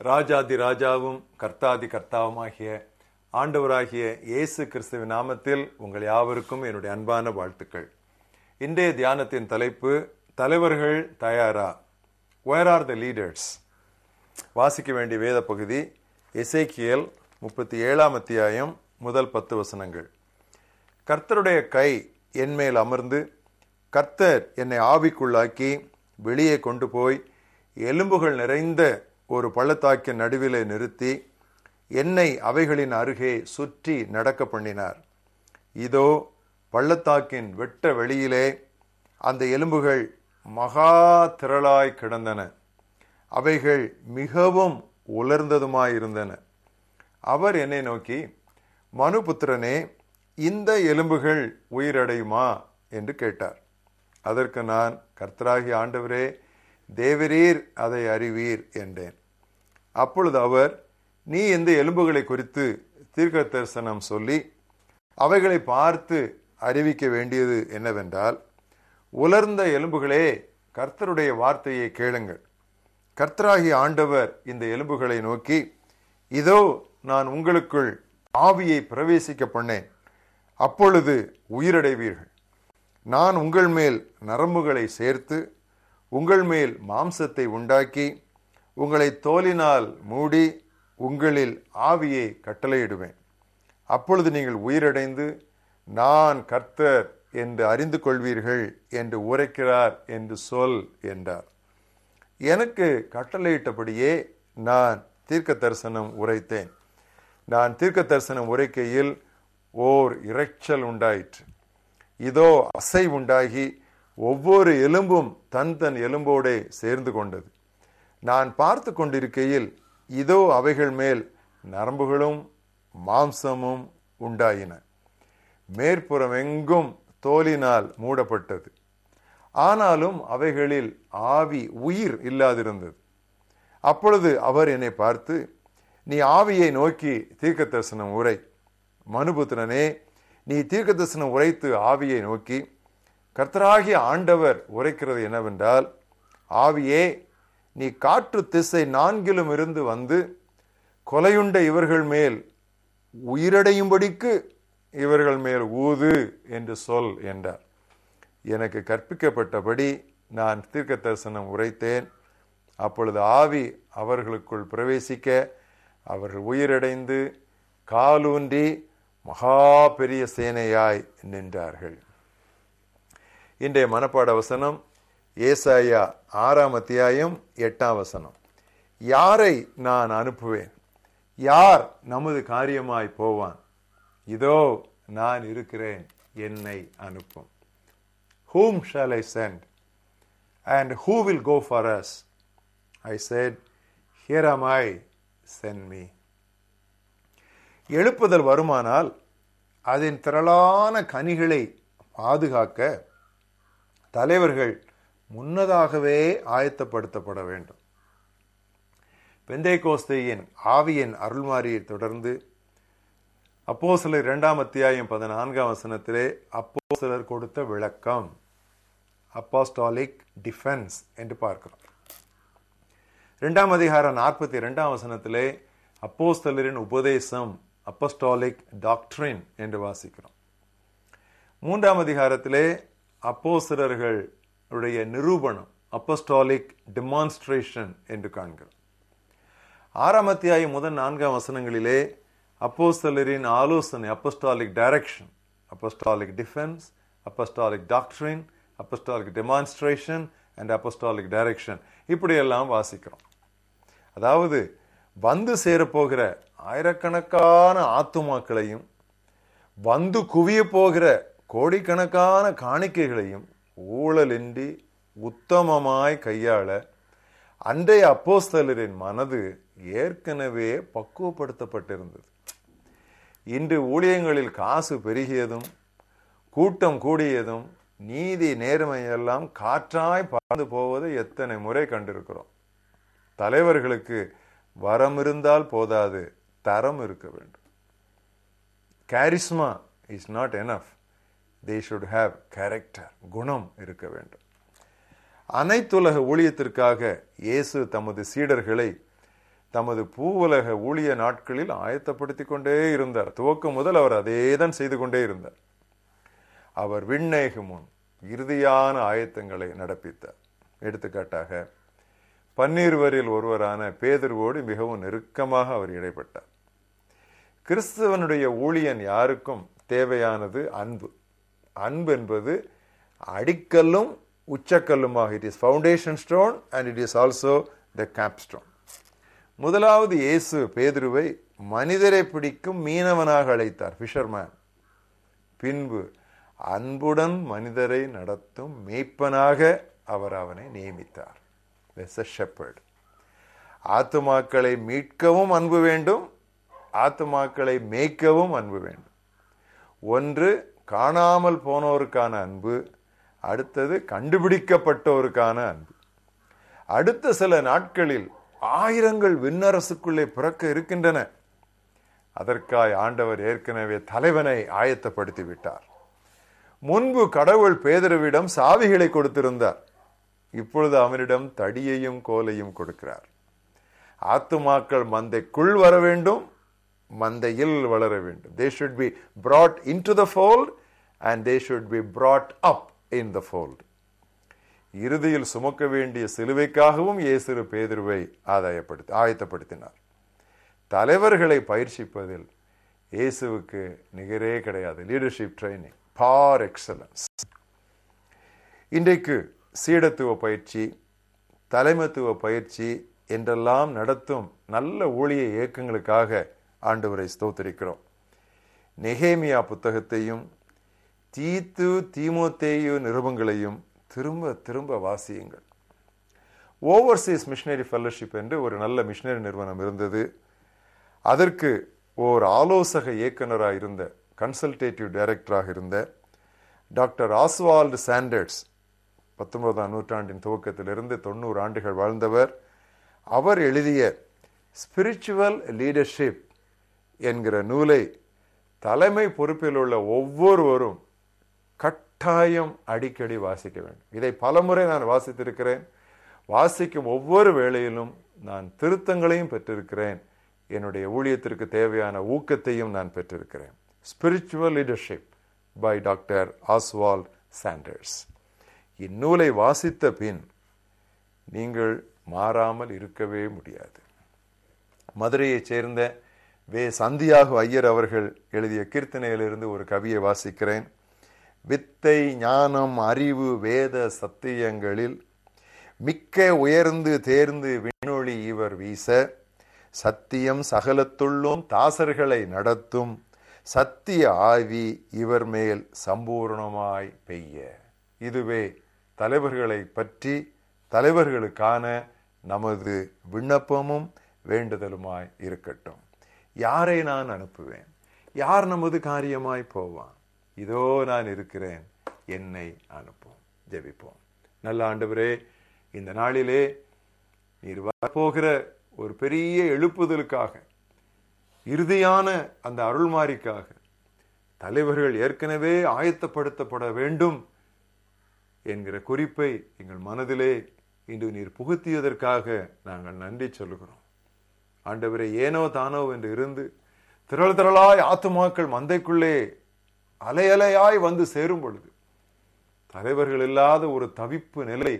ராஜாதி ராஜாவும் கர்த்தாதி கர்த்தாவுமாகிய ஆண்டவராகிய இயேசு கிறிஸ்துவின் நாமத்தில் உங்கள் யாவருக்கும் என்னுடைய அன்பான வாழ்த்துக்கள். இன்றைய தியானத்தின் தலைப்பு தலைவர்கள் தயாரா? வேர் ஆர் த லீடர்ஸ் வாசிக்க வேண்டிய வேத பகுதி எசேக்கியல் முப்பத்தி ஏழாம் அத்தியாயம் முதல் பத்து வசனங்கள். கர்த்தருடைய கை என்மேல் அமர்ந்து கர்த்தர் என்னை ஆவிக்குள்ளாக்கி வெளியே கொண்டு போய் எலும்புகள் நிறைந்த ஒரு பள்ளத்தாக்கின் நடுவிலே நிறுத்தி என்னை அவைகளின் அருகே சுற்றி நடக்க பண்ணினார். இதோ பள்ளத்தாக்கின் வெட்ட வெளியிலே அந்த எலும்புகள் மகா திரளாய் கிடந்தன. அவைகள் மிகவும் உலர்ந்ததுமாயிருந்தன. அவர் என்னை நோக்கி மனுபுத்திரனே இந்த எலும்புகள் உயிரடையுமா? என்று கேட்டார். அதற்கு நான் கர்த்தராகி ஆண்டவரே தேவரீர் அதை அறிவீர் என்றேன். அப்பொழுது அவர் நீ இந்த எலும்புகளை குறித்து தீர்க்க தரிசனம் சொல்லி அவைகளை பார்த்து அறிவிக்க வேண்டியது என்னவென்றால் உலர்ந்த எலும்புகளே கர்த்தருடைய வார்த்தையை கேளுங்கள். கர்த்தராகி ஆண்டவர் இந்த எலும்புகளை நோக்கி இதோ நான் உங்களுக்குள் ஆவியை பிரவேசிக்க பண்ணேன். அப்பொழுது உயிரடைவீர்கள். நான் உங்கள் மேல் நரம்புகளை சேர்த்து உங்கள் மேல் மாம்சத்தை உண்டாக்கி உங்களை தோலினால் மூடி உங்களில் ஆவியை கட்டளையிடுவேன். அப்பொழுது நீங்கள் உயிரடைந்து நான் கர்த்தர் என்று அறிந்து கொள்வீர்கள் என்று உரைக்கிறார் என்று சொல் என்றார். எனக்கு கட்டளையிட்டபடியே நான் தீர்க்க தரிசனம் உரைத்தேன். நான் தீர்க்க தரிசனம் உரைக்கையில் ஓர் இறைச்சல் உண்டாயிற்று. இதோ அசை உண்டாகி ஒவ்வொரு எலும்பும் தன் தன் எலும்போடே சேர்ந்து கொண்டது. நான் பார்த்து கொண்டிருக்கையில் இதோ அவைகள் மேல் நரம்புகளும் மாம்சமும் உண்டாயின. மேற்புறம் எங்கும் தோலினால் மூடப்பட்டது. ஆனாலும் அவைகளில் ஆவி உயிர் இல்லாதிருந்தது. அப்பொழுது அவர் என்னை பார்த்து நீ ஆவியை நோக்கி தீர்க்க தரிசனம் உரை. மனுபுத்திரனே நீ தீர்க்க தரிசனம் உரைத்து ஆவியை நோக்கி கர்த்தராகிய ஆண்டவர் உரைக்கிறது என்னவென்றால் ஆவியே நீ காற்று திசை நான்கிலும் இருந்து வந்து கொலையுண்ட இவர்கள் மேல் உயிரடையும்படிக்கு இவர்கள் மேல் ஊது என்று சொல் என்றார். எனக்கு கற்பிக்கப்பட்டபடி நான் தீர்க்க தரிசனம் உரைத்தேன். அப்பொழுது ஆவி அவர்களுக்குள் பிரவேசிக்க அவர்கள் உயிரடைந்து காலூன்றி மகா பெரிய சேனையாய் நின்றார்கள். இன்றைய மனப்பாட வசனம் ஏசாயா ஆறாம் அத்தியாயம் எட்டாம் வசனம். யாரை நான் அனுப்புவேன்? யார் நமது காரியமாய் போவான்? இதோ நான் இருக்கிறேன் என்னை அனுப்பும். Whom shall I send and who will go for us I said here am I send me எழுப்புதல் வருமானால் அதன் திரளான கனிகளை பாதுகாக்க தலைவர்கள் முன்னதாகவே ஆயத்தப்படுத்தப்பட வேண்டும். பெந்தை கோஸ்தையின் ஆவியின் அருள்மாரியை தொடர்ந்து அப்போ சிலர் இரண்டாம் அத்தியாயம் பதினான்காம் வசனத்திலே அப்போ சிலர் கொடுத்த விளக்கம் அப்போஸ்டாலிக் டிஃபென்ஸ் என்று பார்க்கிறோம். இரண்டாம் அதிகாரம் நாற்பத்தி இரண்டாம் வசனத்திலே அப்போஸ்தலரின் உபதேசம் அப்போஸ்டாலிக் டாக்டரின் என்று வாசிக்கிறோம். மூன்றாம் அதிகாரத்திலே அப்போசிரர்களுடைய நிரூபணம் அப்போஸ்டாலிக் டெமான்ஸ்ட்ரேஷன் என்று காண்கிறோம். ஆறாம் அத்தியாயம் முதல் நான்காம் வசனங்களிலே அப்போஸ்தலரின் ஆலோசனை apostolic direction apostolic defence apostolic டாக்டரின் apostolic demonstration and apostolic direction இப்படியெல்லாம் வாசிக்கிறோம். அதாவது வந்து சேரப்போகிற ஆயிரக்கணக்கான ஆத்துமாக்களையும் வந்து குவிய போகிற கோடிக்கணக்கான காணிக்கைகளையும் ஊழலின்றி உத்தமமாய் கையாள அன்றைய அப்போஸ்தலரின் மனது ஏற்கனவே பக்குவப்படுத்தப்பட்டிருந்தது. இன்று ஊழியங்களில் காசு பெருகியதும் கூட்டம் கூடியதும் நீதி நேர்மையெல்லாம் காற்றாய் பறந்து போவதை எத்தனை முறை கண்டிருக்கிறோம். தலைவர்களுக்கு வரம் இருந்தால் போதாது தரம் இருக்க வேண்டும். Charisma is not enough they should have character குணம் இருக்க வேண்டும். அனைத்துலக ஊழியத்திற்காக இயேசு தமது சீடர்களை தமது பூவுலக ஊழிய நாட்களில் ஆயத்தப்படுத்தி கொண்டே இருந்தார். துவக்கம் முதல் அவர் அதேதான் செய்து கொண்டே இருந்தார். அவர் விண்ணேகு முன் இறுதியான ஆயத்தங்களை நடப்பித்தார். எடுத்துக்காட்டாக பன்னீர்வரில் ஒருவரான பேதர்வோடு மிகவும் நெருக்கமாக அவர் இடைப்பட்டார். கிறிஸ்தவனுடைய ஊழியன் யாருக்கும் தேவையானது அன்பு. அன்பு என்பது அடிக்கல்லும் உச்சக்கல்லுமாக it is foundation stone and it is also the cap stone முதலாவது இயேசு பேதுருவை மனிதரை பிடிக்கும் மீனவனாக அழைத்தார் ஃபிஷர்மேன் பின்பு அன்புடன் மனிதரை நடத்தும் மேய்ப்பனாக அவர் அவனை நியமித்தார். ஷெப்பர்ட் ஆத்துமாக்களை மீட்கவும் அன்பு வேண்டும் ஆத்துமாக்களை மேய்க்கவும் அன்பு வேண்டும். ஒன்று காணாமல் போனோருக்கான அன்பு அடுத்தது கண்டுபிடிக்கப்பட்டோருக்கான அன்பு. அடுத்த சில நாட்களில் ஆயிரங்கள் விண்ணரசுக்குள்ளே பிறக்க இருக்கின்றன. அதற்காய் ஆண்டவர் ஏற்கனவே தலைவனை ஆயத்தப்படுத்தி விட்டார் முன்பு கடவுள் பேதருவிடம் சாவிகளை கொடுத்திருந்தார். இப்பொழுது அவனிடம் தடியையும் கோலையும் கொடுக்கிறார். ஆத்துமாக்கள் மந்தைக்குள் வர வேண்டும். மந்தையில் வளர வேண்டும். They should be brought to the fold and they should be brought up in the fold இறுதியில் சுமக்க வேண்டிய சிலுவைக்காகவும் இயேசு பேதிருவை ஆதாயப்படுத்தி ஆயத்தப்படுத்தினார். தலைவர்களை பயிற்சிப்பதில் இயேசுவுக்கு நிகரே கிடையாது. லீடர்ஷிப் ட்ரைனிங் பார் எக்ஸலன்ஸ் இன்றைக்கு சீடத்துவ பயிற்சி தலைமத்துவ பயிற்சி என்றெல்லாம் நடத்தும் நல்ல ஊழிய இயக்கங்களுக்காக ஆண்டவரை ஸ்தோத்தரிக்கிறோம். நெஹேமியா புத்தகத்தையும் தீத்து தீமோத்தேயு நிருபங்களையும் திரும்ப திரும்ப வாசியுங்கள். ஓவர்சீஸ் மிஷினரி ஃபெல்லோஷிப் என்று ஒரு நல்ல மிஷனரி நிறுவனம் இருந்தது. அதற்கு ஓர் ஆலோசக இயக்குனராக இருந்த கன்சல்டேட்டிவ் டைரக்டராக இருந்த டாக்டர் ஆஸ்வால்டு சாண்டர்ட்ஸ் பத்தொன்பதாம் நூற்றாண்டின் துவக்கத்திலிருந்து தொண்ணூறு ஆண்டுகள் வாழ்ந்தவர். அவர் எழுதிய ஸ்பிரிச்சுவல் லீடர்ஷிப் என்கிற நூலை தலைமை பொறுப்பில் உள்ள ஒவ்வொருவரும் கட்டாயம் அடிக்கடி வாசிக்க வேண்டும். இதை பலமுறை நான் வாசித்திருக்கிறேன். வாசிக்கும் ஒவ்வொரு வேளையிலும் நான் திருத்தங்களையும் பெற்றிருக்கிறேன். என்னுடைய ஊழியத்திற்கு தேவையான ஊக்கத்தையும் நான் பெற்றிருக்கிறேன். Spiritual leadership by doctor Oswald Sanders இந்நூலை வாசித்த பின் நீங்கள் மாறாமல் இருக்கவே முடியாது. மதுரையைச் சேர்ந்த வே சந்தியாகு ஐயர் அவர்கள் எழுதிய கீர்த்தனையிலிருந்து ஒரு கவியை வாசிக்கிறேன். வித்தை ஞானம் அறிவு வேத சத்தியங்களில் மிக்க உயர்ந்து தேர்ந்து விண்ணொளி இவர் வீச சத்தியம் சகலத்துள்ளும் தாசர்களை நடத்தும் சத்திய ஆவி இவர் மேல் சம்பூர்ணமாய் பெய்ய. இதுவே தலைவர்களை பற்றி தலைவர்களுக்கான நமது விண்ணப்பமும் வேண்டுதலுமாய் இருக்கட்டும். யாரை நான் அனுப்புவேன்? யார் நமது காரியமாய் போவான்? இதோ நான் இருக்கிறேன். என்னை அனுப்பும் ஜெபிப்போம். நல்ல ஆண்டவரே இந்த நாளிலே நீர் வரப்போகிற ஒரு பெரிய எழுப்புதலுக்காக இறுதியான அந்த அருள்மாரிக்காக தலைவர்கள் ஏற்கனவே ஆயத்தப்படுத்தப்பட வேண்டும் என்கிற குறிப்பை எங்கள் மனதிலே இன்று நீர் புகுத்தியதற்காக நாங்கள் நன்றி சொல்லுகிறோம். ஆண்டவரை ஏனோ தானோ என்று இருந்து திரள் திரளாய் ஆத்துமாக்கள் மந்தைக்குள்ளே அலையலையாய் வந்து சேரும் பொழுது தலைவர்கள் இல்லாத ஒரு தவிப்பு நிலை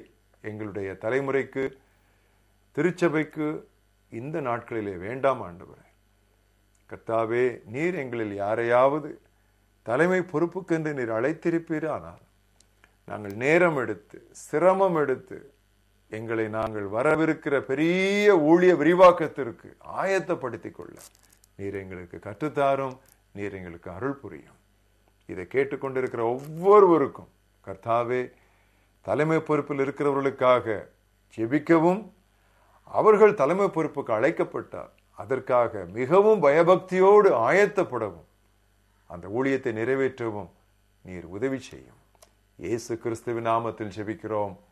எங்களுடைய தலைமுறைக்கு திருச்சபைக்கு இந்த நாட்களிலே வேண்டாம் ஆண்டவரே. கர்த்தாவே நீர் எங்களில் யாரையாவது தலைமை பொறுப்புக்கென்று நீர் அழைத்திருப்பீர் ஆனால் நாங்கள் நேரம் எடுத்து சிரமம் எடுத்து எங்களை நாங்கள் வரவிருக்கிற பெரிய ஊழிய விரிவாக்கத்திற்கு ஆயத்தப்படுத்திக் கொள்ள நீர் எங்களுக்கு கற்றுத்தாரும் நீர் எங்களுக்கு அருள் புரியும். இதை கேட்டுக்கொண்டிருக்கிற ஒவ்வொருவருக்கும் கர்த்தாவே தலைமை பொறுப்பில் இருக்கிறவர்களுக்காக ஜெபிக்கவும் அவர்கள் தலைமை பொறுப்புக்கு அழைக்கப்பட்டார் அதற்காக மிகவும் பயபக்தியோடு ஆயத்தப்படவும் அந்த ஊழியத்தை நிறைவேற்றவும் நீர் உதவி செய்யும். இயேசு கிறிஸ்துவின் நாமத்தில் ஜெபிக்கிறோம்.